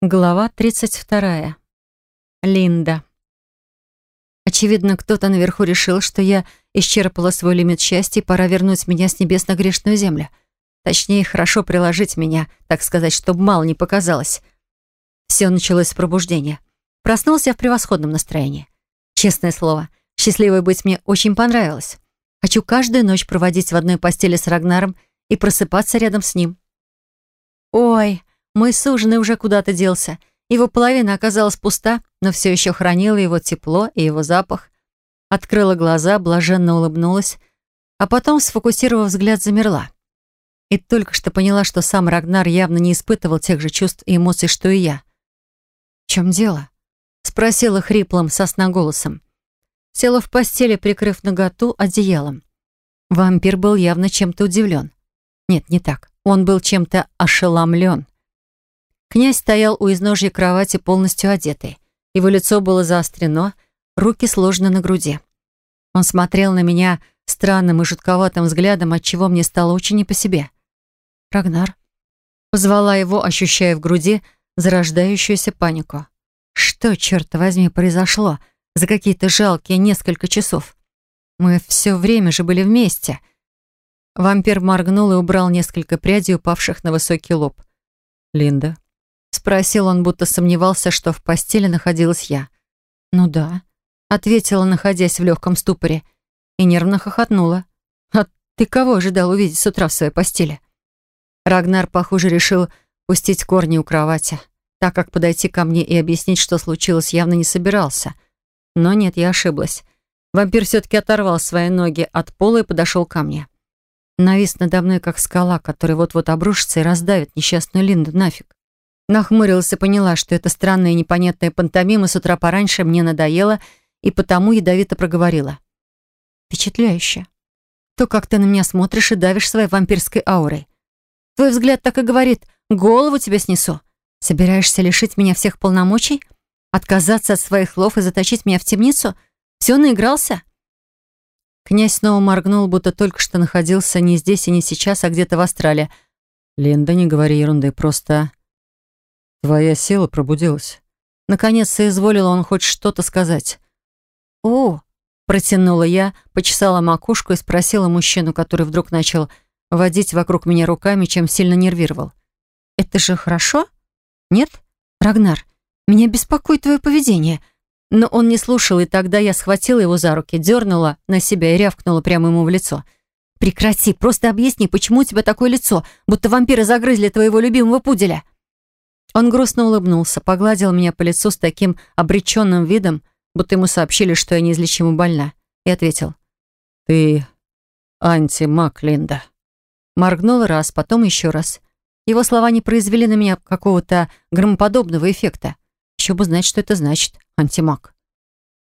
Глава 32. Линда. Очевидно, кто-то наверху решил, что я исчерпала свой лимит счастья и пора вернуть меня с небес на грешную землю. Точнее, хорошо приложить меня, так сказать, чтобы мало не показалось. Все началось с пробуждения. Проснулся я в превосходном настроении. Честное слово, счастливой быть мне очень понравилось. Хочу каждую ночь проводить в одной постели с Рагнаром и просыпаться рядом с ним. Ой, мой суженый уже куда-то делся. Его половина оказалась пуста, но все еще хранила его тепло и его запах. Открыла глаза, блаженно улыбнулась, а потом, сфокусировав взгляд, замерла. И только что поняла, что сам Рагнар явно не испытывал тех же чувств и эмоций, что и я. «В чем дело?» — спросила хриплым голосом. Села в постели, прикрыв наготу одеялом. Вампир был явно чем-то удивлен. Нет, не так. Он был чем-то ошеломлен. Князь стоял у изножья кровати полностью одетый. Его лицо было заострено, руки сложены на груди. Он смотрел на меня странным и жутковатым взглядом, отчего мне стало очень не по себе. «Рагнар?» Позвала его, ощущая в груди зарождающуюся панику. «Что, черт возьми, произошло за какие-то жалкие несколько часов? Мы все время же были вместе». Вампир моргнул и убрал несколько прядей, упавших на высокий лоб. «Линда, Спросил он, будто сомневался, что в постели находилась я. «Ну да», — ответила, находясь в легком ступоре, и нервно хохотнула. «А ты кого ожидал увидеть с утра в своей постели?» Рагнар, похоже, решил пустить корни у кровати, так как подойти ко мне и объяснить, что случилось, явно не собирался. Но нет, я ошиблась. Вампир все-таки оторвал свои ноги от пола и подошел ко мне. Навис надо мной, как скала, которая вот-вот обрушится и раздавит несчастную Линду нафиг. Нахмурилась и поняла, что эта странная и непонятная пантомима с утра пораньше мне надоела, и потому ядовито проговорила. «Впечатляюще. То, как ты на меня смотришь и давишь своей вампирской аурой. Твой взгляд так и говорит, голову тебе снесу. Собираешься лишить меня всех полномочий? Отказаться от своих слов и заточить меня в темницу? Все наигрался?» Князь снова моргнул, будто только что находился не здесь и не сейчас, а где-то в Австралии. «Линда, не говори ерунды, просто Твоя сила пробудилась. Наконец соизволил он хоть что-то сказать. «О!» — протянула я, почесала макушку и спросила мужчину, который вдруг начал водить вокруг меня руками, чем сильно нервировал. «Это же хорошо? Нет? Рагнар, меня беспокоит твое поведение». Но он не слушал, и тогда я схватила его за руки, дернула на себя и рявкнула прямо ему в лицо. «Прекрати, просто объясни, почему у тебя такое лицо, будто вампиры загрызли твоего любимого пуделя». Он грустно улыбнулся, погладил меня по лицу с таким обреченным видом, будто ему сообщили, что я неизлечимо больна, и ответил. «Ты антимаг, Линда». Моргнул раз, потом еще раз. Его слова не произвели на меня какого-то громоподобного эффекта. Еще бы знать, что это значит, антимаг.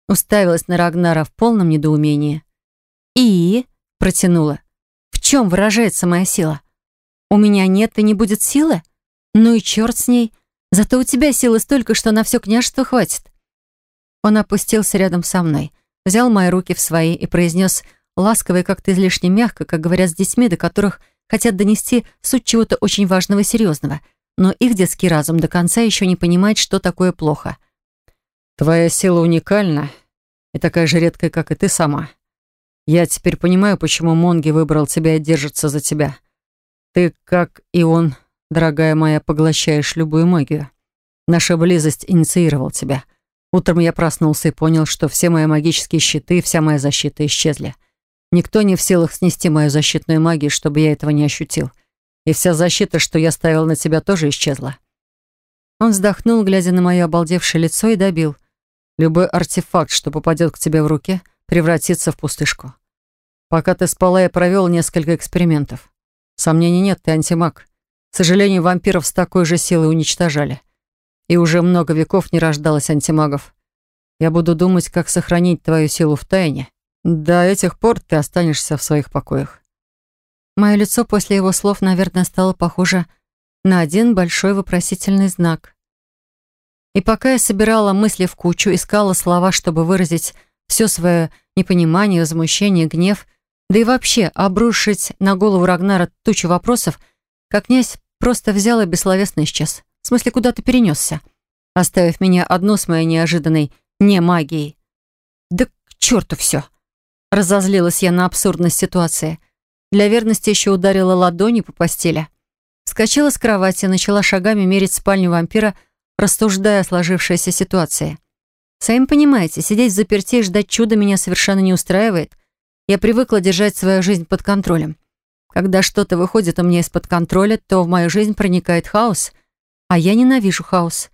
Уставилась на Рагнара в полном недоумении. «И?» — протянула. «В чем выражается моя сила? У меня нет и не будет силы?» «Ну и черт с ней. Зато у тебя силы столько, что на все княжество хватит». Он опустился рядом со мной, взял мои руки в свои и произнес ласково и как-то излишне мягко, как говорят с детьми, до которых хотят донести суть чего-то очень важного и серьезного, но их детский разум до конца еще не понимает, что такое плохо. «Твоя сила уникальна и такая же редкая, как и ты сама. Я теперь понимаю, почему Монги выбрал тебя и держится за тебя. Ты, как и он, Дорогая моя, поглощаешь любую магию. Наша близость инициировал тебя. Утром я проснулся и понял, что все мои магические щиты, вся моя защита исчезли. Никто не в силах снести мою защитную магию, чтобы я этого не ощутил. И вся защита, что я ставил на тебя, тоже исчезла. Он вздохнул, глядя на мое обалдевшее лицо, и добил. Любой артефакт, что попадет к тебе в руки, превратится в пустышку. Пока ты спала, я провел несколько экспериментов. Сомнений нет, ты антимаг. К сожалению, вампиров с такой же силой уничтожали. И уже много веков не рождалось антимагов. Я буду думать, как сохранить твою силу в тайне. До этих пор ты останешься в своих покоях. Мое лицо после его слов, наверное, стало похоже на один большой вопросительный знак. И пока я собирала мысли в кучу, искала слова, чтобы выразить все свое непонимание, возмущение, гнев, да и вообще обрушить на голову Рагнара тучу вопросов, как князь Просто взял и бессловесно исчез. В смысле, куда ты перенесся? Оставив меня одну с моей неожиданной не магией. Да к черту все. Разозлилась я на абсурдность ситуации. Для верности еще ударила ладонью по постели. Скочила с кровати, начала шагами мерить спальню вампира, рассуждая о сложившейся ситуации. Сами понимаете, сидеть в заперти и ждать чуда меня совершенно не устраивает. Я привыкла держать свою жизнь под контролем. Когда что-то выходит у меня из-под контроля, то в мою жизнь проникает хаос. А я ненавижу хаос.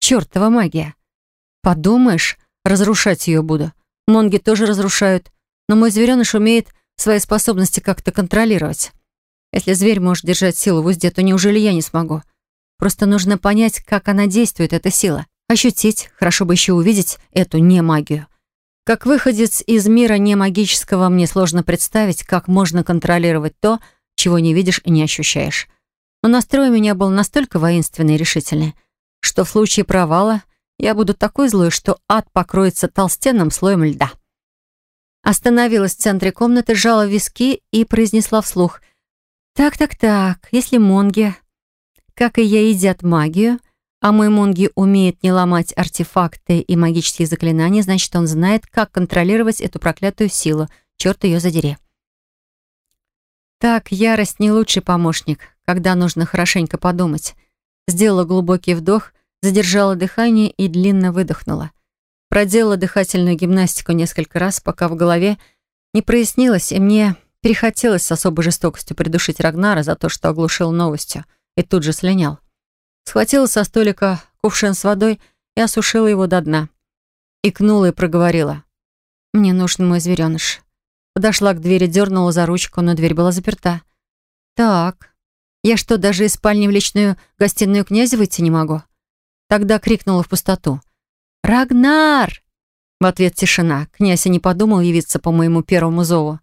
Чёртова магия. Подумаешь, разрушать ее буду. Монги тоже разрушают. Но мой звереныш умеет свои способности как-то контролировать. Если зверь может держать силу в узде, то неужели я не смогу? Просто нужно понять, как она действует, эта сила. Ощутить, хорошо бы еще увидеть эту не магию. Как выходец из мира не магического, мне сложно представить, как можно контролировать то, чего не видишь и не ощущаешь. Но настрой у меня был настолько воинственный и решительный, что в случае провала я буду такой злой, что ад покроется толстенным слоем льда. Остановилась в центре комнаты, сжала виски и произнесла вслух. «Так-так-так, если монги, как и я, едят магию, а мой Монги умеет не ломать артефакты и магические заклинания, значит, он знает, как контролировать эту проклятую силу. Черт ее задери. Так, ярость не лучший помощник, когда нужно хорошенько подумать. Сделала глубокий вдох, задержала дыхание и длинно выдохнула. Проделала дыхательную гимнастику несколько раз, пока в голове не прояснилось, и мне перехотелось с особой жестокостью придушить Рагнара за то, что оглушил новостью, и тут же слинял. Схватила со столика кувшин с водой и осушила его до дна. Икнула и проговорила. «Мне нужен мой звереныш». Подошла к двери, дернула за ручку, но дверь была заперта. «Так, я что, даже из спальни в личную гостиную князя выйти не могу?» Тогда крикнула в пустоту. «Рагнар!» В ответ тишина. Князь и не подумал явиться по моему первому зову.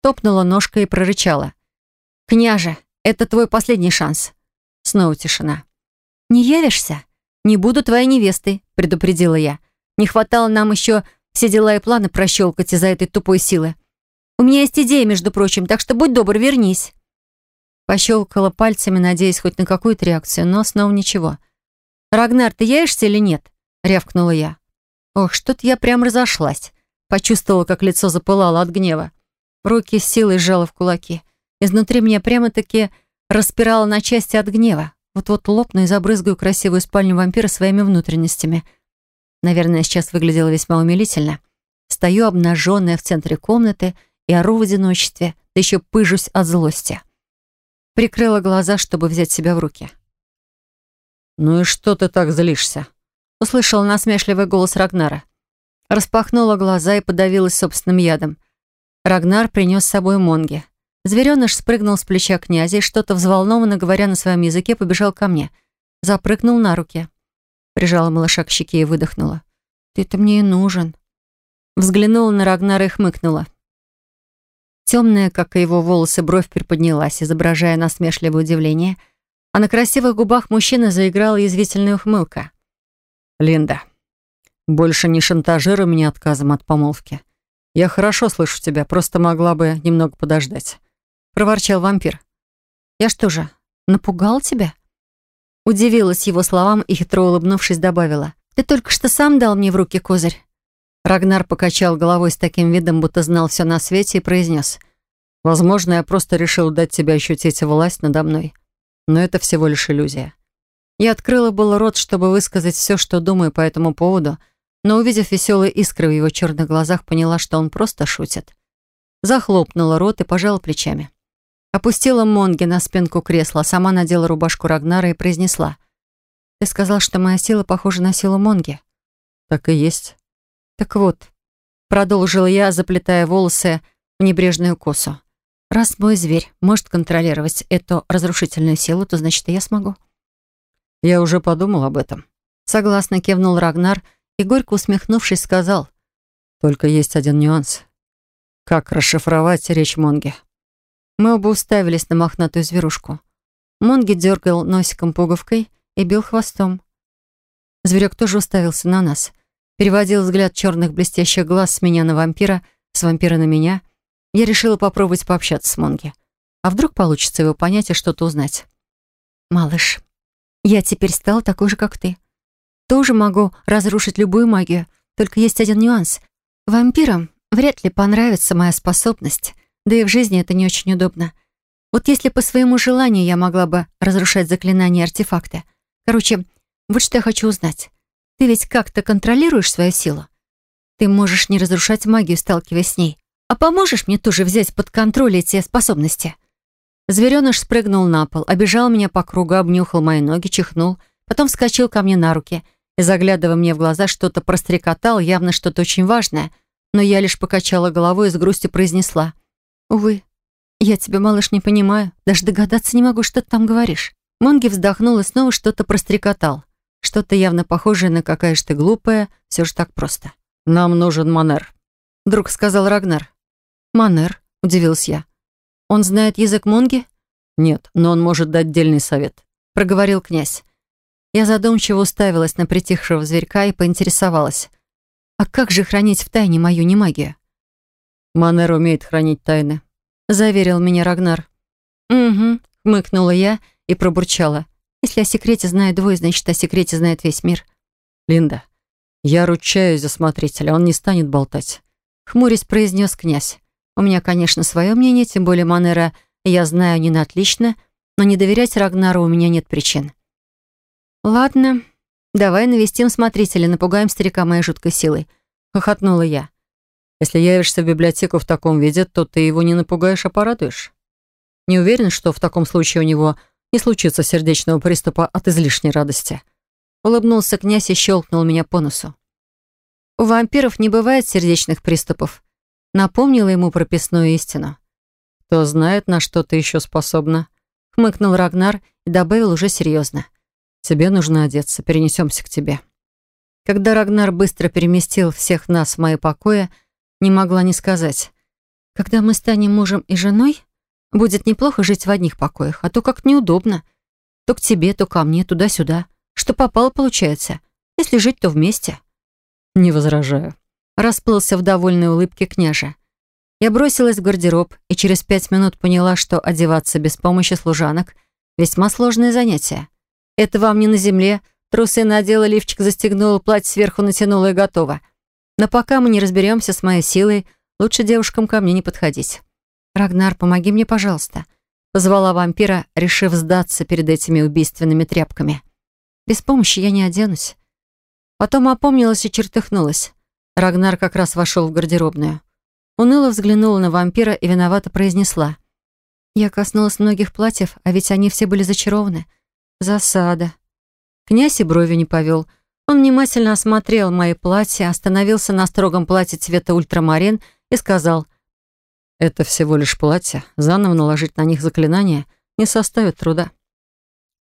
Топнула ножкой и прорычала. «Княже, это твой последний шанс». Снова тишина. «Не явишься? Не буду твоей невестой», — предупредила я. «Не хватало нам еще все дела и планы прощелкать из-за этой тупой силы. У меня есть идея, между прочим, так что будь добр, вернись». Пощелкала пальцами, надеясь хоть на какую-то реакцию, но снова ничего. «Рагнар, ты явишься или нет?» — рявкнула я. Ох, что-то я прям разошлась. Почувствовала, как лицо запылало от гнева. Руки с силой сжала в кулаки. Изнутри меня прямо-таки распирало на части от гнева. Вот-вот лопну и забрызгаю красивую спальню вампира своими внутренностями. Наверное, сейчас выглядело весьма умилительно. Стою обнаженная в центре комнаты и ору в одиночестве, да еще пыжусь от злости. Прикрыла глаза, чтобы взять себя в руки. «Ну и что ты так злишься?» Услышала насмешливый голос Рагнара. Распахнула глаза и подавилась собственным ядом. Рагнар принес с собой Монги. Звереныш спрыгнул с плеча князя и что-то взволнованно, говоря на своем языке, побежал ко мне. Запрыгнул на руки. Прижала малыша к щеке и выдохнула. «Ты-то мне и нужен». Взглянула на Рагнара и хмыкнула. Темная, как и его волосы, бровь приподнялась, изображая насмешливое удивление, а на красивых губах мужчины заиграла язвительная ухмылка. «Линда, больше не шантажируй меня отказом от помолвки. Я хорошо слышу тебя, просто могла бы немного подождать проворчал вампир. «Я что же, напугал тебя?» Удивилась его словам и, хитро улыбнувшись, добавила. «Ты только что сам дал мне в руки козырь». Рагнар покачал головой с таким видом, будто знал все на свете, и произнес. «Возможно, я просто решил дать тебе ощутить власть надо мной. Но это всего лишь иллюзия». Я открыла было рот, чтобы высказать все, что думаю по этому поводу, но, увидев веселые искры в его черных глазах, поняла, что он просто шутит. Захлопнула рот и пожала плечами. Опустила Монги на спинку кресла, сама надела рубашку Рагнара и произнесла. «Ты сказал, что моя сила похожа на силу Монги?» «Так и есть». «Так вот», — продолжила я, заплетая волосы в небрежную косу. «Раз мой зверь может контролировать эту разрушительную силу, то значит, и я смогу». «Я уже подумал об этом». Согласно кивнул Рагнар и, горько усмехнувшись, сказал. «Только есть один нюанс. Как расшифровать речь Монги?» Мы оба уставились на мохнатую зверушку. Монги дергал носиком пуговкой и бил хвостом. Зверек тоже уставился на нас. Переводил взгляд черных блестящих глаз с меня на вампира, с вампира на меня. Я решила попробовать пообщаться с Монги. А вдруг получится его понять и что-то узнать. «Малыш, Я теперь стала такой же, как ты. Тоже могу разрушить любую магию, только есть один нюанс. Вампирам вряд ли понравится моя способность, да и в жизни это не очень удобно. Вот если по своему желанию я могла бы разрушать заклинания и артефакты. Короче, вот что я хочу узнать. Ты ведь как-то контролируешь свою силу? Ты можешь не разрушать магию, сталкиваясь с ней. А поможешь мне тоже взять под контроль эти способности?» Звереныш спрыгнул на пол, обежал меня по кругу, обнюхал мои ноги, чихнул, потом вскочил ко мне на руки и, заглядывая мне в глаза, что-то прострекотал, явно что-то очень важное, но я лишь покачала головой и с грустью произнесла. «Увы, я тебя, малыш, не понимаю, даже догадаться не могу, что ты там говоришь». Монги вздохнул и снова что-то прострекотал. Что-то явно похожее на какая же ты глупая, все же так просто. «Нам нужен Манер», — вдруг сказал Рагнар. «Манер», — удивился я. «Он знает язык Монги?» «Нет, но он может дать дельный совет», — проговорил князь. Я задумчиво уставилась на притихшего зверька и поинтересовалась. «А как же хранить в тайне мою немагию?» «Манер умеет хранить тайны», — заверил меня Рагнар. «Угу», — хмыкнула я и пробурчала. «Если о секрете знает двое, значит, о секрете знает весь мир». «Линда, я ручаюсь за смотрителя, он не станет болтать», — хмурясь произнес князь. «У меня, конечно, свое мнение, тем более Манера я знаю не на отлично, но не доверять Рагнару у меня нет причин». «Ладно, давай навестим смотрителя, напугаем старика моей жуткой силой», — хохотнула я. «Если явишься в библиотеку в таком виде, то ты его не напугаешь, а порадуешь. Не уверен, что в таком случае у него не случится сердечного приступа от излишней радости». Улыбнулся князь и щелкнул меня по носу. У вампиров не бывает сердечных приступов. Напомнила ему прописную истину. «Кто знает, на что ты еще способна?» Хмыкнул Рагнар и добавил уже серьезно. «Тебе нужно одеться, перенесемся к тебе». Когда Рагнар быстро переместил всех нас в мои покои, не могла не сказать. «Когда мы станем мужем и женой, будет неплохо жить в одних покоях, а то как неудобно. То к тебе, то ко мне, туда-сюда. Что попало, получается. Если жить, то вместе. Не возражаю. Расплылся в довольной улыбке княжа. Я бросилась в гардероб и через пять минут поняла, что одеваться без помощи служанок — весьма сложное занятие. Это вам не на земле. Трусы надела, лифчик застегнула, платье сверху натянула и готово. Но пока мы не разберемся с моей силой, лучше девушкам ко мне не подходить. «Рагнар, помоги мне, пожалуйста», — позвала вампира, решив сдаться перед этими убийственными тряпками. Без помощи я не оденусь. Потом опомнилась и чертыхнулась. Рагнар как раз вошел в гардеробную. Уныло взглянула на вампира и виновато произнесла. Я коснулась многих платьев, а ведь они все были зачарованы. Засада. Князь и брови не повел. Он внимательно осмотрел мои платья, остановился на строгом платье цвета ультрамарин и сказал, «Это всего лишь платье. Заново наложить на них заклинание не составит труда».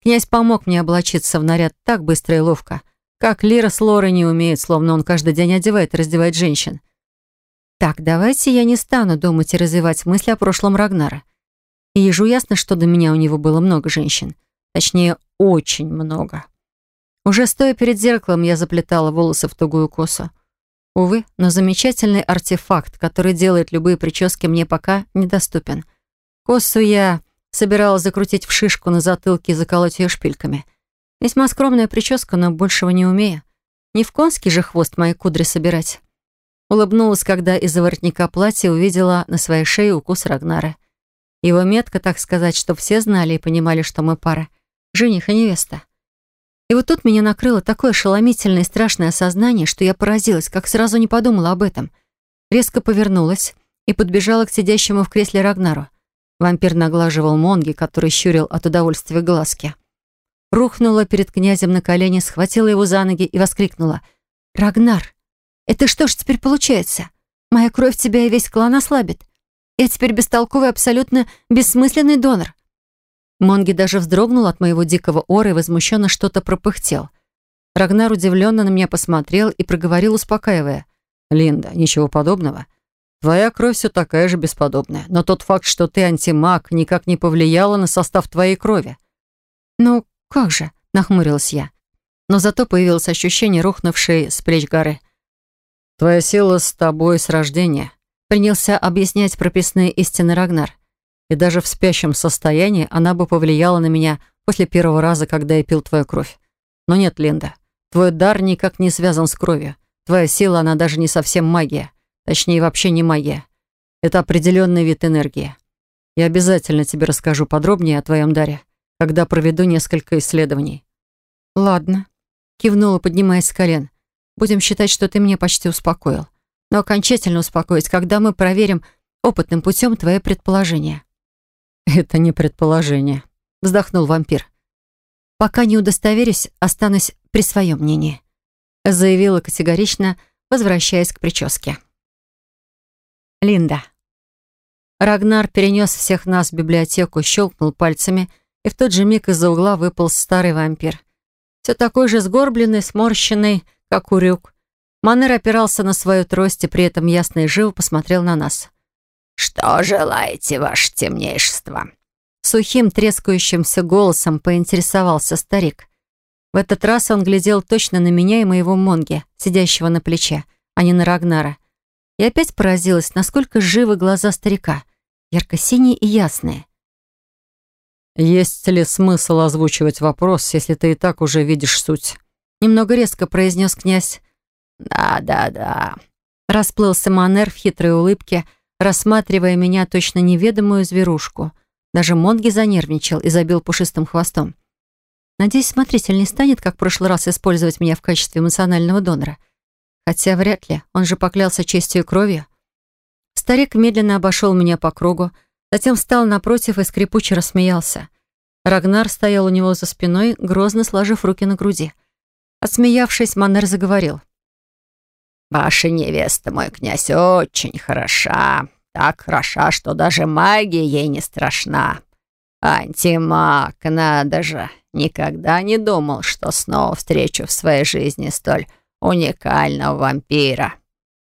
Князь помог мне облачиться в наряд так быстро и ловко, как Лира с Лорой не умеет, словно он каждый день одевает и раздевает женщин. Так, давайте я не стану думать и развивать мысли о прошлом Рагнара. Ежу ясно, что до меня у него было много женщин. Точнее, очень много. Уже стоя перед зеркалом, я заплетала волосы в тугую косу. Увы, но замечательный артефакт, который делает любые прически, мне пока недоступен. Косу я Собиралась закрутить в шишку на затылке и заколоть ее шпильками. Весьма скромная прическа, но большего не умею. Не в конский же хвост мои кудри собирать. Улыбнулась, когда из-за воротника платья увидела на своей шее укус Рагнара. Его метка, так сказать, что все знали и понимали, что мы пара. Жених и невеста. И вот тут меня накрыло такое ошеломительное и страшное осознание, что я поразилась, как сразу не подумала об этом. Резко повернулась и подбежала к сидящему в кресле Рагнару. Вампир наглаживал Монги, который щурил от удовольствия глазки. Рухнула перед князем на колени, схватила его за ноги и воскликнула. «Рагнар, это что ж теперь получается? Моя кровь тебя и весь клан ослабит. Я теперь бестолковый, абсолютно бессмысленный донор». Монги даже вздрогнул от моего дикого ора и возмущенно что-то пропыхтел. Рагнар удивленно на меня посмотрел и проговорил, успокаивая. «Линда, ничего подобного. Твоя кровь все такая же бесподобная, но тот факт, что ты антимаг, никак не повлияло на состав твоей крови. «Ну, как же?» — нахмурилась я. Но зато появилось ощущение рухнувшей с плеч горы. «Твоя сила с тобой с рождения», — принялся объяснять прописные истины Рагнар. «И даже в спящем состоянии она бы повлияла на меня после первого раза, когда я пил твою кровь. Но нет, Линда, твой дар никак не связан с кровью. Твоя сила, она даже не совсем магия. Точнее, вообще не магия. Это определенный вид энергии. Я обязательно тебе расскажу подробнее о твоем даре, когда проведу несколько исследований». «Ладно», — кивнула, поднимаясь с колен. «Будем считать, что ты меня почти успокоил. Но окончательно успокоить, когда мы проверим опытным путем твои предположения». «Это не предположение», — вздохнул вампир. «Пока не удостоверюсь, останусь при своем мнении», — заявила категорично, возвращаясь к прическе. Линда. Рагнар перенес всех нас в библиотеку, щелкнул пальцами, и в тот же миг из-за угла выпал старый вампир. Все такой же сгорбленный, сморщенный, как урюк. Манер опирался на свою трость и при этом ясно и живо посмотрел на нас. «Что желаете, ваше темнейшество?» Сухим, трескающимся голосом поинтересовался старик. В этот раз он глядел точно на меня и моего Монги, сидящего на плече, а не на Рагнара. И опять поразилась, насколько живы глаза старика, ярко-синие и ясные. «Есть ли смысл озвучивать вопрос, если ты и так уже видишь суть?» Немного резко произнес князь. «Да-да-да», расплылся Манер в хитрой улыбке, рассматривая меня точно неведомую зверушку. Даже Монги занервничал и забил пушистым хвостом. Надеюсь, смотритель не станет, как в прошлый раз, использовать меня в качестве эмоционального донора. Хотя вряд ли, он же поклялся честью и кровью. Старик медленно обошел меня по кругу, затем встал напротив и скрипуче рассмеялся. Рагнар стоял у него за спиной, грозно сложив руки на груди. Отсмеявшись, Манер заговорил. «Ваша невеста, мой князь, очень хороша. Так хороша, что даже магия ей не страшна. Антимаг, надо же. Никогда не думал, что снова встречу в своей жизни столь уникального вампира.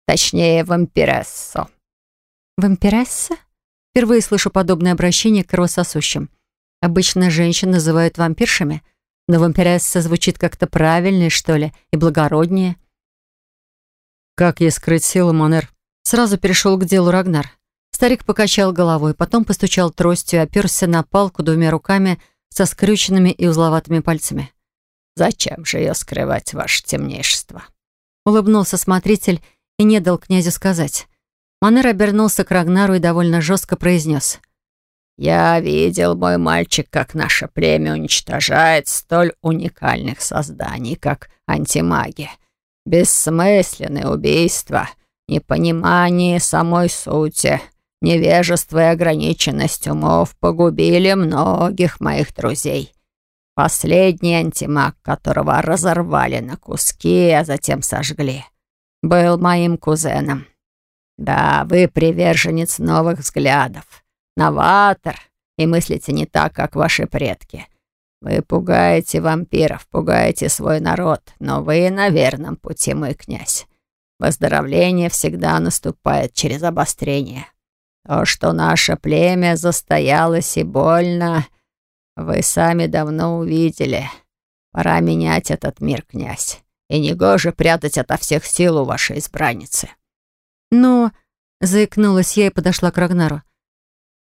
Точнее, вампирессу». «Вампиресса?» Впервые слышу подобное обращение к кровососущим. Обычно женщин называют вампиршами, но вампиресса звучит как-то правильнее, что ли, и благороднее. «Как ей скрыть силу, Монер?» Сразу перешел к делу Рагнар. Старик покачал головой, потом постучал тростью оперся на палку двумя руками со скрюченными и узловатыми пальцами. «Зачем же ее скрывать, ваше темнейшество?» Улыбнулся смотритель и не дал князю сказать. Манер обернулся к Рагнару и довольно жестко произнес. «Я видел, мой мальчик, как наше племя уничтожает столь уникальных созданий, как антимаги. Бессмысленные убийства, непонимание самой сути, невежество и ограниченность умов погубили многих моих друзей. Последний антимаг, которого разорвали на куски, а затем сожгли, был моим кузеном. Да, вы приверженец новых взглядов, новатор, и мыслите не так, как ваши предки. Вы пугаете вампиров, пугаете свой народ, но вы на верном пути, мой князь. Выздоровление всегда наступает через обострение. То, что наше племя застоялось и больно, вы сами давно увидели. Пора менять этот мир, князь. И негоже прятать ото всех сил у вашей избранницы. Но, заикнулась я и подошла к Рагнару.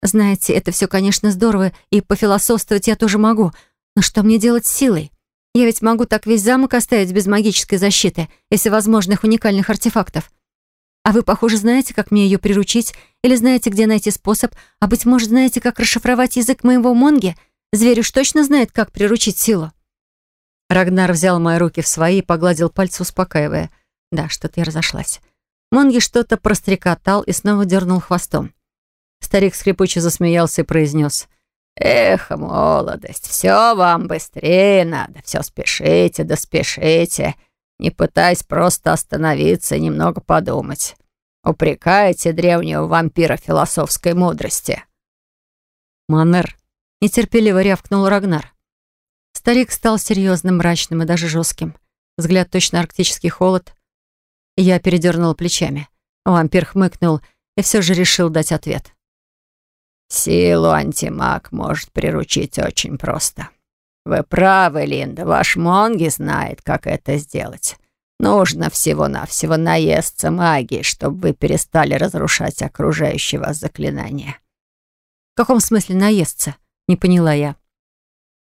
Знаете, это все, конечно, здорово, и пофилософствовать я тоже могу, но что мне делать с силой? Я ведь могу так весь замок оставить без магической защиты и всевозможных уникальных артефактов. А вы, похоже, знаете, как мне ее приручить, или знаете, где найти способ, а, быть может, знаете, как расшифровать язык моего Монги? Зверь уж точно знает, как приручить силу. Рагнар взял мои руки в свои и погладил пальцы, успокаивая. Да, что-то я разошлась. Монги что-то прострекотал и снова дернул хвостом. Старик скрипуче засмеялся и произнес. «Эх, молодость, все вам быстрее надо, все спешите да спешите, не пытаясь просто остановиться и немного подумать. Упрекаете древнего вампира философской мудрости». «Манер», — нетерпеливо рявкнул Рагнар. Старик стал серьезным, мрачным и даже жестким. Взгляд точно арктический холод. Я передернула плечами. Вампир хмыкнул и все же решил дать ответ. Силу антимаг может приручить очень просто. Вы правы, Линда, ваш Монги знает, как это сделать. Нужно всего-навсего наесться магии, чтобы вы перестали разрушать окружающие вас заклинания. В каком смысле наесться? Не поняла я.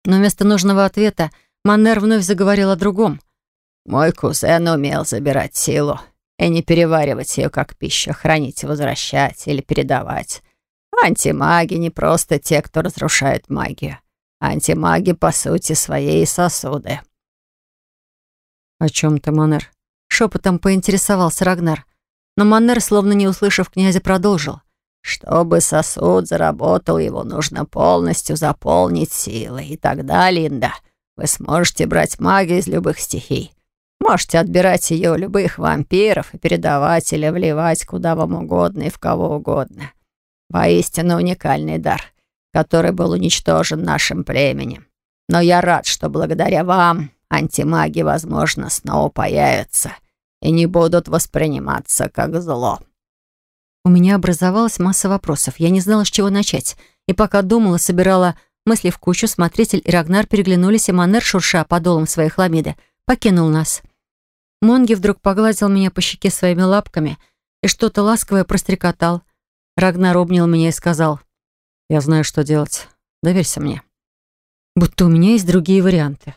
Но вместо нужного ответа Маннер вновь заговорил о другом. «Мой кузен умел забирать силу и не переваривать ее как пищу, хранить, возвращать или передавать. Антимаги не просто те, кто разрушает магию. Антимаги, по сути, своей сосуды». «О чем ты, Маннер?» Шепотом поинтересовался Рагнар. Но Маннер, словно не услышав князя, продолжил. Чтобы сосуд заработал, его нужно полностью заполнить силой. И тогда, Линда, вы сможете брать магию из любых стихий. Можете отбирать ее у любых вампиров и передавать или вливать куда вам угодно и в кого угодно. Воистину уникальный дар, который был уничтожен нашим племенем. Но я рад, что благодаря вам антимаги, возможно, снова появятся и не будут восприниматься как зло. У меня образовалась масса вопросов. Я не знала, с чего начать. И пока думала, собирала мысли в кучу, смотритель и Рагнар переглянулись, и Манер, шурша подолом своей хламиды, покинул нас. Монги вдруг погладил меня по щеке своими лапками и что-то ласковое прострекотал. Рагнар обнял меня и сказал, «Я знаю, что делать. Доверься мне». Будто у меня есть другие варианты.